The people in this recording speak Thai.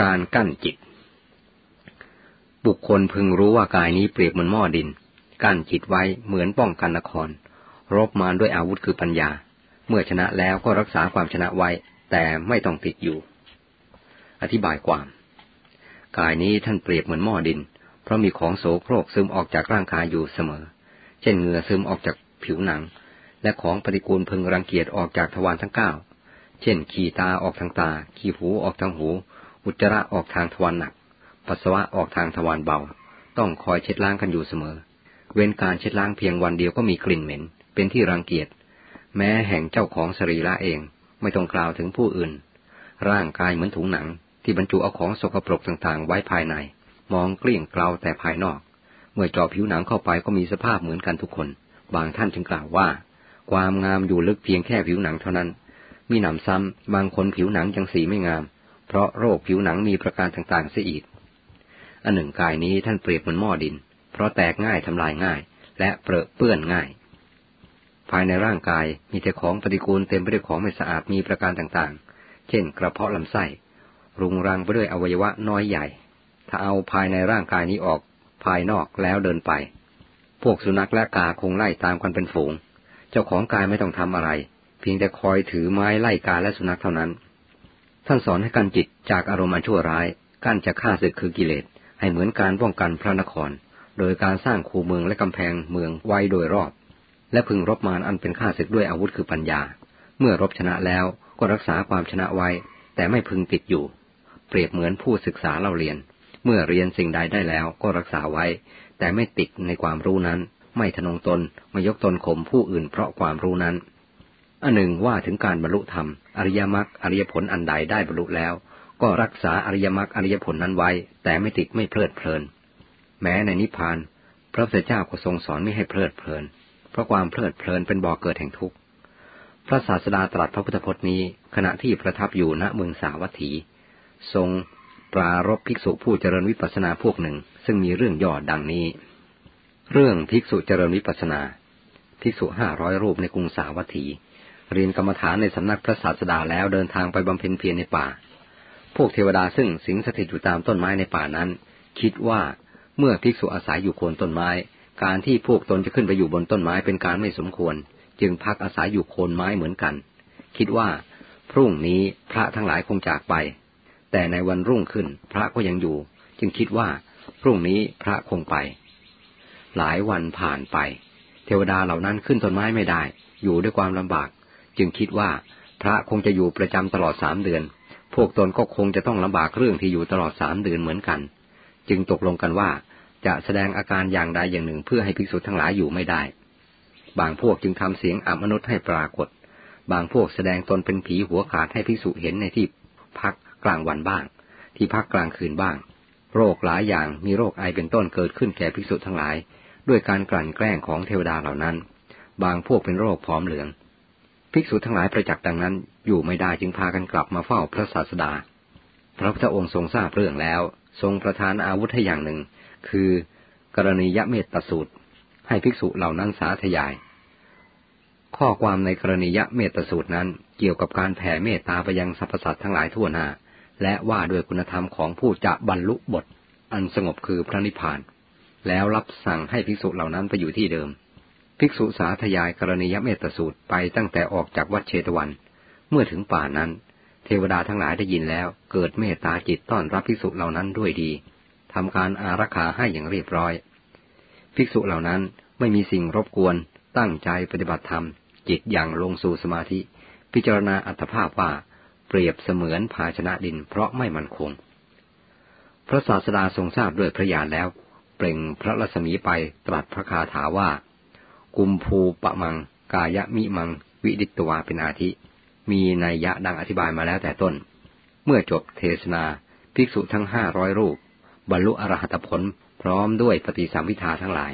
การกั้นจิต บุคคลพึงรู้ว่ากายนี้เปรียบเหมือนหม้อดิน กั้นจิตไว้เหมือนป้องกันนคร รบมารด้วยอาวุธคือปัญญา เมื่อชนะแล้วก็รักษาความชนะไว้ แต่ไม่ต้องติดอยู่ อธิบายความ กายนี้ท่านเปรียบเหมือนหม้อดิน เพราะมีของโสโครกซึมออกจากร่างกายอยู่เสมอ เช่นเหงื่อซึมออกจากผิวหนัง และของปฏิกูลพึงรังเกียจออกจากทวารทั้งเก้าเช่น ขีตาออกทางตา ขีหูออกทางหู อุจจาระออกทางทวารหนัก ปัสสาวะออกทางทวารเบา ต้องคอยเช็ดล้างกันอยู่เสมอ เว้นการเช็ดล้างเพียงวันเดียวก็มีกลิ่นเหม็น เป็นที่รังเกียจ แม้แห่งเจ้าของสรีระเอง ไม่ต้องกล่าวถึงผู้อื่น ร่างกายเหมือนถุงหนัง ที่บรรจุเอาของสกปรกต่างๆ ไว้ภายใน มองเกลี้ยงเกลาแต่ภายนอก เมื่อเจาะผิวหนังเข้าไปก็มีสภาพเหมือนกันทุกคน บางท่านจึงกล่าวว่า ความงามอยู่ลึกเพียงแค่ผิวหนังเท่านั้น มีหนำซ้ำบางคนผิวหนังยังสีไม่งาม เพราะโรคผิวหนังมีประการต่างๆเสียอีก อันหนึ่งกายนี้ท่านเปรียบเหมือนหม้อดิน เพราะแตกง่ายทำลายง่าย และเปรอะเปื้อนง่าย ภายในร่างกายมีแต่ของปฏิกูลเต็มไปด้วยของไม่สะอาดมีประการต่างๆ เช่น กระเพาะลำไส้ รุงรังไปด้วยอวัยวะน้อยใหญ่ ถ้าเอาภายในร่างกายนี้ออกภายนอกแล้วเดินไป พวกสุนัขและกาคงไล่ตามกันเป็นฝูง เจ้าของกายไม่ต้องทำอะไร เพียงแต่คอยถือไม้ไล่กาและสุนัขเท่านั้น ท่านสอนให้กันจิตจากอารมณ์ชั่วร้าย กั้นจะฆ่าศึกคือกิเลส ให้เหมือนการป้องกันพระนคร โดยการสร้างคูเมืองและกำแพงเมืองไว้โดยรอบ และพึงรบมารอันเป็นฆ่าศึกด้วยอาวุธคือปัญญา เมื่อรบชนะแล้วก็รักษาความชนะไว้ แต่ไม่พึงติดอยู่ เปรียบเหมือนผู้ศึกษาเล่าเรียน เมื่อเรียนสิ่งใดได้แล้วก็รักษาไว้ แต่ไม่ติดในความรู้นั้น ไม่ทนงตนไม่ยกตนข่มผู้อื่นเพราะความรู้นั้น อันหนึ่งว่าถึงการบรรลุธรรม อริยมรรคอริยผลอันใดได้บรรลุแล้ว ก็รักษาอริยมรรคอริยผลนั้นไว้ แต่ไม่ติดไม่เพลิดเพลิน แม้ในนิพพาน พระพุทธเจ้าก็ทรงสอนไม่ให้เพลิดเพลิน เพราะความเพลิดเพลินเป็นบ่อเกิดแห่งทุกข์พระศาสดาตรัสพระพุทธพจน์นี้ ขณะที่ประทับอยู่ณเมืองสาวัตถี ทรงปรารบภิกษุผู้เจริญวิปัสสนาพวกหนึ่ง ซึ่งมีเรื่องย่อดังนี้ เรื่องภิกษุเจริญวิปัสสนา ภิกษุห้าร้อยรูปในกรุงสาวัตถี เรียนกรรมฐานในสำนักพระศาสดาแล้วเดินทางไปบำเพ็ญเพียรในป่า พวกเทวดาซึ่งสิงสถิตอยู่ตามต้นไม้ในป่านั้น คิดว่าเมื่อภิกษุอาศัยอยู่โคนต้นไม้ การที่พวกตนจะขึ้นไปอยู่บนต้นไม้เป็นการไม่สมควร จึงพักอาศัยอยู่โคนไม้เหมือนกัน คิดว่า พรุ่งนี้พระทั้งหลายคงจากไป แต่ในวันรุ่งขึ้นพระก็ยังอยู่ จึงคิดว่า พรุ่งนี้พระคงไป หลายวันผ่านไป เทวดาเหล่านั้นขึ้นต้นไม้ไม่ได้ อยู่ด้วยความลำบาก จึงคิดว่าพระคงจะอยู่ประจำตลอดสามเดือน พวกตนก็คงจะต้องลำบากเรื่องที่อยู่ตลอดสามเดือนเหมือนกัน จึงตกลงกันว่าจะแสดงอาการอย่างใดอย่างหนึ่งเพื่อให้ภิกษุทั้งหลายอยู่ไม่ได้ บางพวกจึงทำเสียงอัมนุษย์ให้ปรากฏ บางพวกแสดงตนเป็นผีหัวขาดให้ภิกษุเห็นในที่พักกลางวันบ้าง ที่พักกลางคืนบ้าง โรคหลายอย่างมีโรคไอเป็นต้นเกิดขึ้นแก่ภิกษุทั้งหลาย ด้วยการกลั่นแกล้งของเทวดาเหล่านั้น บางพวกเป็นโรคผอมเหลือง ภิกษุทั้งหลายประจักษ์ดังนั้น อยู่ไม่ได้จึงพากันกลับมาเฝ้าพระศาสดา พระพุทธองค์ทรงทราบเรื่องแล้ว ทรงประทานอาวุธให้อย่างหนึ่ง คือกรณียเมตตสูตร ให้ภิกษุเหล่านั้นสาธยาย ข้อความในกรณียเมตตสูตรนั้นเกี่ยวกับการแผ่เมตตาไปยังสรรพสัตว์ทั้งหลายทั่วหน้า และว่าด้วยคุณธรรมของผู้จะบรรลุบท อันสงบคือพระนิพพาน แล้วรับสั่งให้ภิกษุเหล่านั้นไปอยู่ที่เดิม ภิกษุสาธยายกรณียเมตสูตรไปตั้งแต่ออกจากวัดเชตวัน เมื่อถึงป่านั้น เทวดาทั้งหลายได้ยินแล้ว เกิดเมตตาจิตต้อนรับภิกษุเหล่านั้นด้วยดีทำการอารักขาให้อย่างเรียบร้อย ภิกษุเหล่านั้นไม่มีสิ่งรบกวน ตั้งใจปฏิบัติธรรม จิตอย่างลงสู่สมาธิ พิจารณาอัตภาพว่าเปรียบเสมือนภาชนะดินเพราะไม่มั่นคง พระศาสดาทรงทราบด้วยพระญาณแล้ว เปล่งพระรัศมีไปตรัสพระคาถาว่า กุมภูปะมัง กายมิมัง วิดิตวาเป็นอาทิ มีนัยยะดังอธิบายมาแล้วแต่ต้น เมื่อจบเทศนา ภิกษุทั้งห้าร้อยรูป บรรลุอรหัตผลพร้อมด้วยปฏิสัมพิทาทั้งหลาย